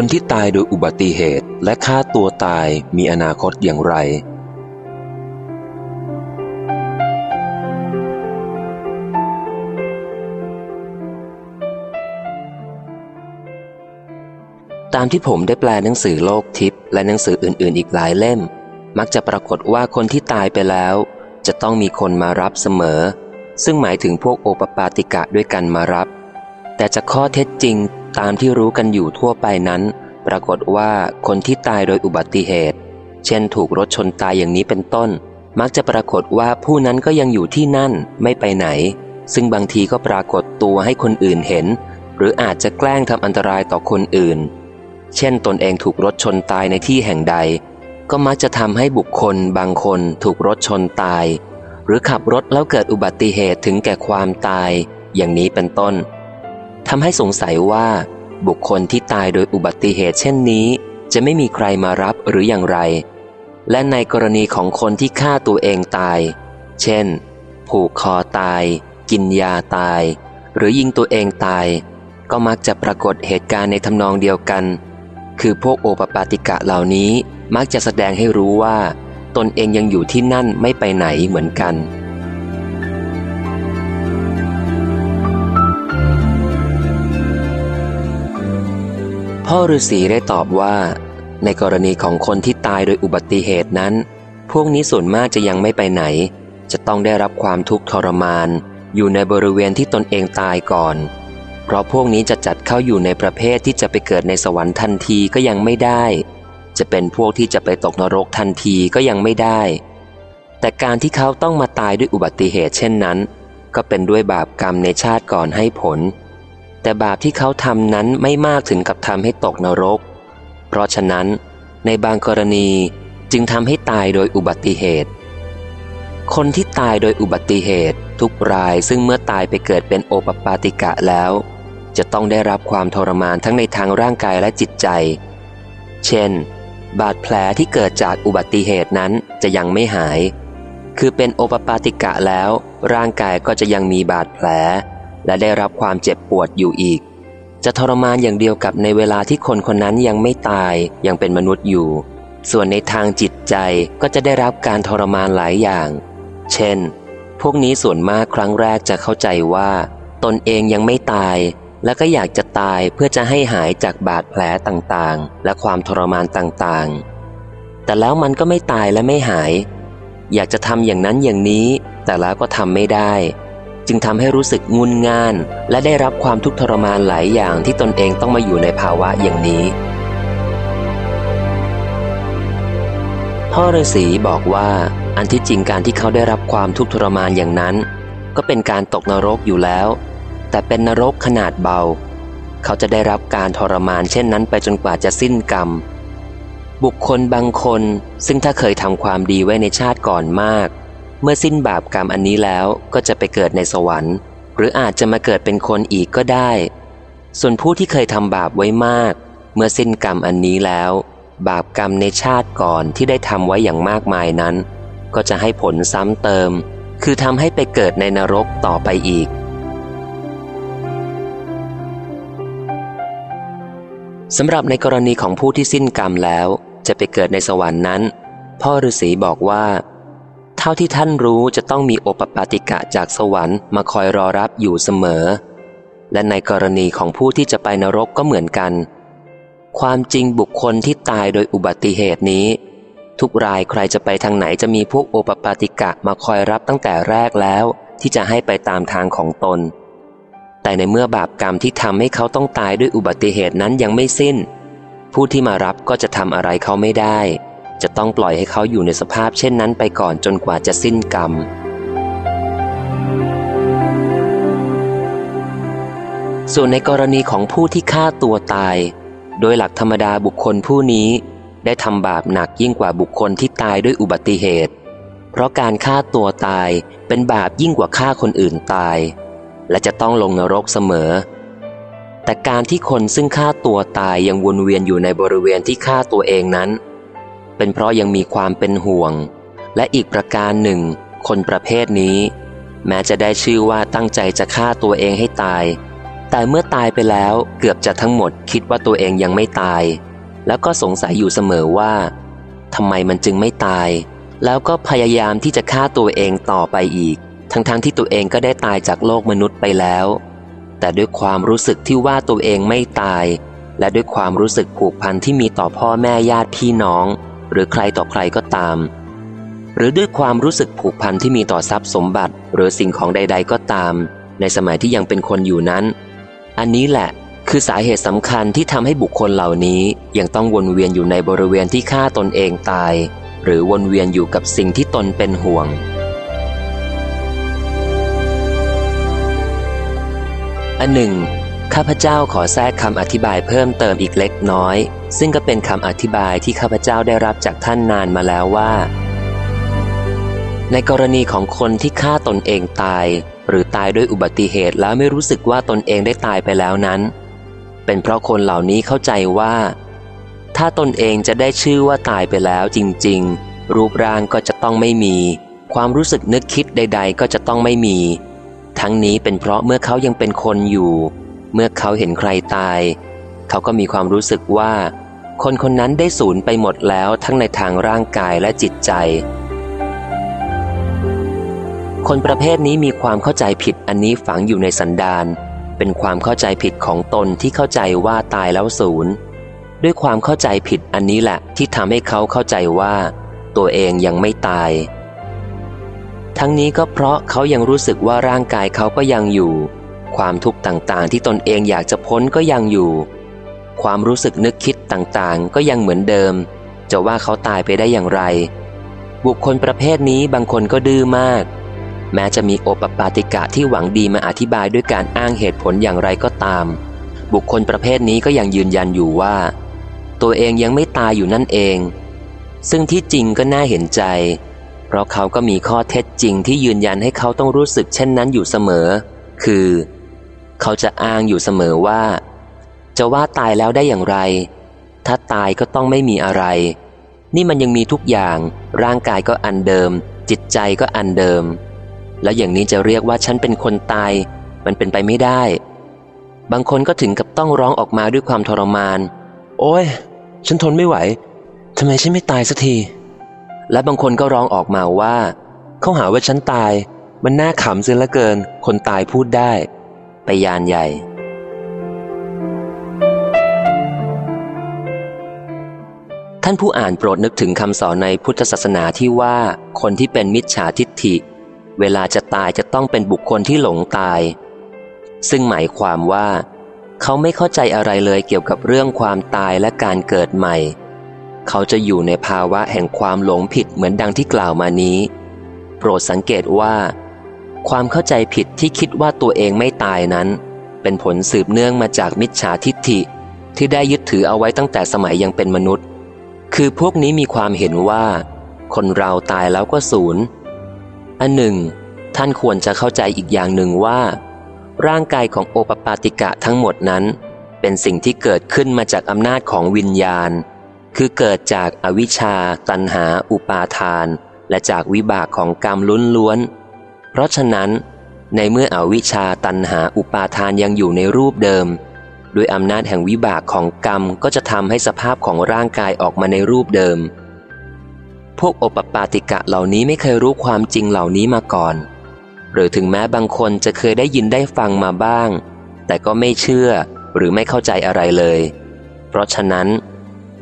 คนที่ตายโดยอุบัติเหตุและฆ่าตัวตายมีอนาคตอย่างไร ตามที่ผมได้แปลหนังสือโลกทิพย์และหนังสืออื่น ๆ อีกหลายเล่ม มักจะปรากฏว่าคนที่ตายไปแล้ว จะต้องมีคนมารับเสมอ ซึ่งหมายถึงพวกโอปปาติกะด้วยกันมารับ แต่จากข้อเท็จจริง ตามที่รู้กันอยู่ทั่วไปนั้น ปรากฏว่าคนที่ตายโดยอุบัติเหตุ เช่นถูกรถชนตายอย่างนี้เป็นต้น มักจะปรากฏว่าผู้นั้นก็ยังอยู่ที่นั่นไม่ไปไหน ซึ่งบางทีก็ปรากฏตัวให้คนอื่นเห็น หรืออาจจะแกล้งทำอันตรายต่อคนอื่น เช่นตนเองถูกรถชนตายในที่แห่งใด ก็มักจะทำให้บุคคลบางคนถูกรถชนตาย หรือขับรถแล้วเกิดอุบัติเหตุถึงแก่ความตาย อย่างนี้เป็นต้นทำให้สงสัยว่า บุคคลที่ตายโดยอุบัติเหตุเช่นนี้ จะไม่มีใครมารับหรืออย่างไร และในกรณีของคนที่ฆ่าตัวเองตาย เช่น ผูกคอตาย กินยาตาย หรือยิงตัวเองตาย ก็มักจะปรากฏเหตุการณ์ในทำนองเดียวกัน คือพวกโอปปาติกะเหล่านี้มักจะแสดงให้รู้ว่า ตนเองยังอยู่ที่นั่นไม่ไปไหนเหมือนกัน พ่อฤาษีได้ตอบว่า ในกรณีของคนที่ตายโดยอุบัติเหตุนั้น พวกนี้ส่วนมากจะยังไม่ไปไหน จะต้องได้รับความทุกข์ทรมาน อยู่ในบริเวณที่ตนเองตายก่อน เพราะพวกนี้จะจัดเข้าอยู่ในประเภทที่จะไปเกิดในสวรรค์ทันทีก็ยังไม่ได้ จะเป็นพวกที่จะไปตกนรกทันทีก็ยังไม่ได้ แต่การที่เขาต้องมาตายด้วยอุบัติเหตุเช่นนั้น ก็เป็นด้วยบาปกรรมในชาติก่อนให้ผล แต่บาปที่เขาทำนั้นไม่มากถึงกับทำให้ตกนรก เพราะฉะนั้น ในบางกรณีจึงทำให้ตายโดยอุบัติเหตุ คนที่ตายโดยอุบัติเหตุ ทุกรายซึ่งเมื่อตายไปเกิดเป็นโอปปาติกะแล้ว จะต้องได้รับความทรมานทั้งในทางร่างกายและจิตใจ เช่น บาดแผลที่เกิดจากอุบัติเหตุนั้นจะยังไม่หาย คือเป็นโอปปาติกะแล้ว ร่างกายก็จะยังมีบาดแผล และได้รับความเจ็บปวดอยู่อีก จะทรมานอย่างเดียวกับในเวลาที่คนคนนั้นยังไม่ตายยังเป็นมนุษย์อยู่ ส่วนในทางจิตใจก็จะได้รับการทรมานหลายอย่าง เช่น พวกนี้ส่วนมากครั้งแรกจะเข้าใจว่า ตนเองยังไม่ตาย แล้วก็อยากจะตายเพื่อจะให้หายจากบาดแผลต่างๆ และความทรมานต่างๆ แต่แล้วมันก็ไม่ตายและไม่หาย อยากจะทำอย่างนั้นอย่างนี้ แต่แล้วก็ทำไม่ได้ จึงทำให้รู้สึกงุนง่าน และได้รับความทุกข์ทรมานหลายอย่างที่ตนเองต้องมาอยู่ในภาวะอย่างนี้ พ่อฤาษีบอกว่าอันที่จริงการที่เขาได้รับความทุกข์ทรมานอย่างนั้น ก็เป็นการตกนรกอยู่แล้ว แต่เป็นนรกขนาดเบา เขาจะได้รับการทรมานเช่นนั้นไปจนกว่าจะสิ้นกรรม บุคคลบางคนซึ่งถ้าเคยทำความดีไว้ในชาติก่อนมาก เมื่อสิ้นบาปกรรมอันนี้แล้วก็จะไปเกิดในสวรรค์ หรืออาจจะมาเกิดเป็นคนอีกก็ได้ ส่วนผู้ที่เคยทำบาปไว้มาก เมื่อสิ้นกรรมอันนี้แล้ว บาปกรรมในชาติก่อนที่ได้ทำไว้อย่างมากมายนั้น ก็จะให้ผลซ้ำเติม คือทำให้ไปเกิดในนรกต่อไปอีกสำหรับในกรณีของผู้ที่สิ้นกรรมแล้ว จะไปเกิดในสวรรค์นั้น พ่อฤาษีบอกว่า เท่าที่ท่านรู้จะต้องมีโอปปาติกะจากสวรรค์มาคอยรอรับอยู่เสมอ และในกรณีของผู้ที่จะไปนรกก็เหมือนกัน ความจริงบุคคลที่ตายโดยอุบัติเหตุนี้ ทุกรายใครจะไปทางไหนจะมีพวกโอปปาติกะมาคอยรับตั้งแต่แรกแล้ว ที่จะให้ไปตามทางของตน แต่ในเมื่อบาปกรรมที่ทำให้เขาต้องตายด้วยอุบัติเหตุนั้นยังไม่สิ้น ผู้ที่มารับก็จะทำอะไรเขาไม่ได้ จะต้องปล่อยให้เขาอยู่ในสภาพเช่นนั้นไปก่อนจนกว่าจะสิ้นกรรม ส่วนในกรณีของผู้ที่ฆ่าตัวตาย โดยหลักธรรมดาบุคคลผู้นี้ได้ทำบาปหนักยิ่งกว่าบุคคลที่ตายด้วยอุบัติเหตุ เพราะการฆ่าตัวตายเป็นบาปยิ่งกว่าฆ่าคนอื่นตาย และจะต้องลงนรกเสมอ แต่การที่คนซึ่งฆ่าตัวตายยังวนเวียนอยู่ในบริเวณที่ฆ่าตัวเองนั้น เป็นเพราะยังมีความเป็นห่วง และอีกประการหนึ่ง คนประเภทนี้ แม้จะได้ชื่อว่าตั้งใจจะฆ่าตัวเองให้ตาย แต่เมื่อตายไปแล้วเกือบจะทั้งหมดคิดว่าตัวเองยังไม่ตาย แล้วก็สงสัยอยู่เสมอว่าทำไมมันจึงไม่ตาย แล้วก็พยายามที่จะฆ่าตัวเองต่อไปอีก ทั้งๆทที่ตัวเองก็ได้ตายจากโลกมนุษย์ไปแล้ว แต่ด้วยความรู้สึกที่ว่าตัวเองไม่ตาย และด้วยความรู้สึกผูกพันที่มีต่อพ่อแม่ญาติพี่น้อง หรือใครต่อใครก็ตาม หรือด้วยความรู้สึกผูกพันที่มีต่อทรัพย์สมบัติ หรือสิ่งของใด ๆ ก็ตาม ในสมัยที่ยังเป็นคนอยู่นั้น อันนี้แหละคือสาเหตุสำคัญที่ทำให้บุคคลเหล่านี้ยังต้องวนเวียนอยู่ในบริเวณที่ฆ่าตนเองตาย หรือวนเวียนอยู่กับสิ่งที่ตนเป็นห่วง อันหนึ่ง ข้าพเจ้าขอแทรกคำอธิบายเพิ่มเติมอีกเล็กน้อย ซึ่งก็เป็นคำอธิบายที่ข้าพเจ้าได้รับจากท่านนานมาแล้วว่า ในกรณีของคนที่ฆ่าตนเองตาย หรือตายด้วยอุบัติเหตุแล้วไม่รู้สึกว่าตนเองได้ตายไปแล้วนั้น เป็นเพราะคนเหล่านี้เข้าใจว่า ถ้าตนเองจะได้ชื่อว่าตายไปแล้วจริง ๆ รูปร่างก็จะต้องไม่มี ความรู้สึกนึกคิดใด ๆ ก็จะต้องไม่มี ทั้งนี้เป็นเพราะเมื่อเขายังเป็นคนอยู่ เมื่อเขาเห็นใครตาย เขาก็มีความรู้สึกว่า คนคนนั้นได้สูญไปหมดแล้วทั้งในทางร่างกายและจิตใจ คนประเภทนี้มีความเข้าใจผิดอันนี้ฝังอยู่ในสันดานเป็นความเข้าใจผิดของตนที่เข้าใจว่าตายแล้วศูนย์ด้วยความเข้าใจผิดอันนี้แหละที่ทำให้เขาเข้าใจว่า ตัวเองยังไม่ตาย ทั้งนี้ก็เพราะเขายังรู้สึกว่าร่างกายเขาก็ยังอยู่ ความทุกข์ต่างๆ ที่ตนเองอยากจะพ้นก็ยังอยู่ ความรู้สึกนึกคิดต่างๆ ก็ยังเหมือนเดิม จะว่าเขาตายไปได้อย่างไร บุคคลประเภทนี้บางคนก็ดื้อมาก แม้จะมีโอปปาติกะที่หวังดีมาอธิบายด้วยการอ้างเหตุผลอย่างไรก็ตาม บุคคลประเภทนี้ก็ยังยืนยันอยู่ว่า ตัวเองยังไม่ตายอยู่นั่นเอง ซึ่งที่จริงก็น่าเห็นใจ เพราะเขาก็มีข้อเท็จจริงที่ยืนยันให้เขาต้องรู้สึกเช่นนั้นอยู่เสมอ คือ เขาจะอ้างอยู่เสมอว่า จะว่าตายแล้วได้อย่างไร ถ้าตายก็ต้องไม่มีอะไร นี่มันยังมีทุกอย่าง ร่างกายก็อันเดิม จิตใจก็อันเดิม แล้วอย่างนี้จะเรียกว่าฉันเป็นคนตาย มันเป็นไปไม่ได้ บางคนก็ถึงกับต้องร้องออกมาด้วยความทรมาน โอ้ยฉันทนไม่ไหวทำไมฉันไม่ตายสักที และบางคนก็ร้องออกมาว่า เขาหาว่าฉันตาย มันน่าขำเสียเหลือเกิน คนตายพูดได้ ไปยานใหญ่ ท่านผู้อ่านโปรดนึกถึงคำสอนในพุทธศาสนาที่ว่าคนที่เป็นมิจฉาทิฏฐิ เวลาจะตายจะต้องเป็นบุคคลที่หลงตาย ซึ่งหมายความว่า เขาไม่เข้าใจอะไรเลยเกี่ยวกับเรื่องความตายและการเกิดใหม่ เขาจะอยู่ในภาวะแห่งความหลงผิดเหมือนดังที่กล่าวมานี้ โปรดสังเกตว่า ความเข้าใจผิดที่คิดว่าตัวเองไม่ตายนั้น เป็นผลสืบเนื่องมาจากมิจฉาทิฏฐิที่ได้ยึดถือเอาไว้ตั้งแต่สมัยยังเป็นมนุษย์ คือพวกนี้มีความเห็นว่า คนเราตายแล้วก็สูญอันหนึ่ง ท่านควรจะเข้าใจอีกอย่างหนึ่งว่า ร่างกายของโอปปาติกะทั้งหมดนั้น เป็นสิ่งที่เกิดขึ้นมาจากอำนาจของวิญญาณ คือเกิดจากอวิชชา ตันหา อุปาทาน และจากวิบากของกรรมลุ้นล้วน ราะฉะนั้น ในเมื่ออวิชชาตันหาอุปาทานยังอยู่ในรูปเดิมด้วยอำนาจแห่งวิบากของกรรมก็จะทำให้สภาพของร่างกายออกมาในรูปเดิม พวกโอปปาติกะเหล่านี้ไม่เคยรู้ความจริงเหล่านี้มาก่อน หรือถึงแม้บางคนจะเคยได้ยินได้ฟังมาบ้าง แต่ก็ไม่เชื่อหรือไม่เข้าใจอะไรเลย เพราะฉะนั้น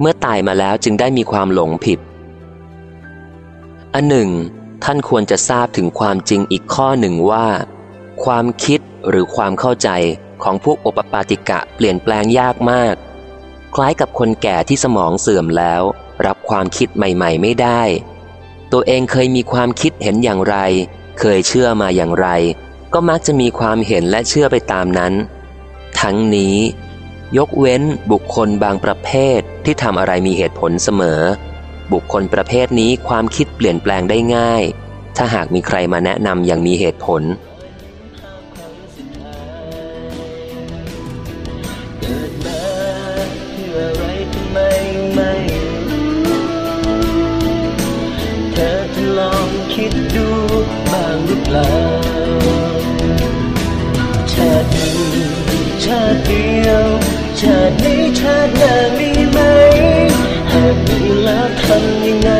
เมื่อตายมาแล้วจึงได้มีความหลงผิดอันหนึ่ง ท่านควรจะทราบถึงความจริงอีกข้อหนึ่งว่า ความคิดหรือความเข้าใจของพวกโอปปาติกะเปลี่ยนแปลงยากมาก คล้ายกับคนแก่ที่สมองเสื่อมแล้ว รับความคิดใหม่ ๆ ไม่ได้ ตัวเองเคยมีความคิดเห็นอย่างไร เคยเชื่อมาอย่างไร ก็มักจะมีความเห็นและเชื่อไปตามนั้น ทั้งนี้ ยกเว้นบุคคลบางประเภทที่ทำอะไรมีเหตุผลเสมอ บุคคลประเภทนี้ความคิดเปลี่ยนแปลงได้ง่าย ถ้าหากมีใครมาแนะนำอย่างมีเหตุผลชาตินี้ชาติเดียวชาตินี้ชาติหน้ามี ทำยังไง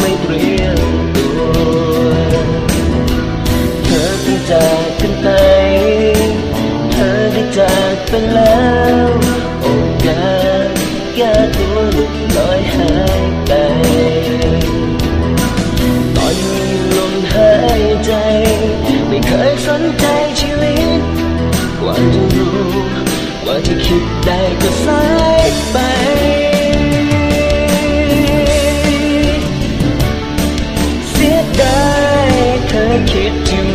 ไม่เปลี่ยนตัว เธอต้องจากกันไป เธอได้จากไปแล้วโอกาสแก้ตัวหลุดลอยหายไป ตอนมีลมหายใจ ไม่เคยสนใจชีวิตกว่าจะรู้ กว่าจะคิดได้ก็สายไป take it to